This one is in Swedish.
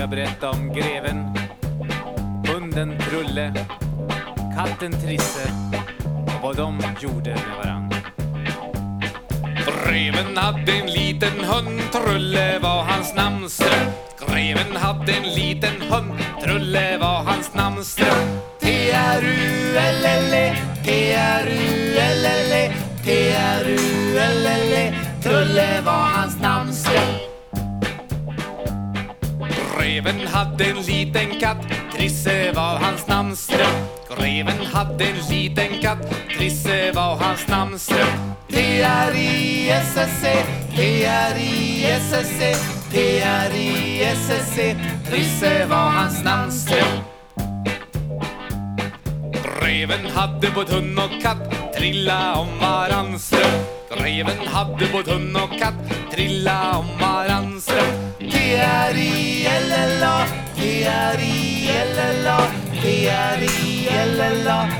ska berätta om greven, hunden Trulle, katten Trisse och vad de gjorde med varann. Greven hade en liten hund, Trulle var hans namnsdag. Greven hade en liten hund, Trulle var hans namnsdag. T-R-U-L-L-E, T-R-U-L-L-E, T-R-U-L-L-E, Trulle var hans Greven hade en liten katt, Trisse var hans namnsdröm. Greven hade en liten katt, Trisse var hans namnsdröm. T-R-I-S-S-E, T-R-I-S-S-E, T-R-I-S-S-E, Trisse var hans namnsdröm. Greven hade både hund och katt, trilla om varann. Greven hade både hund och katt, trilla om varann ström. T-R-I-L-L-A,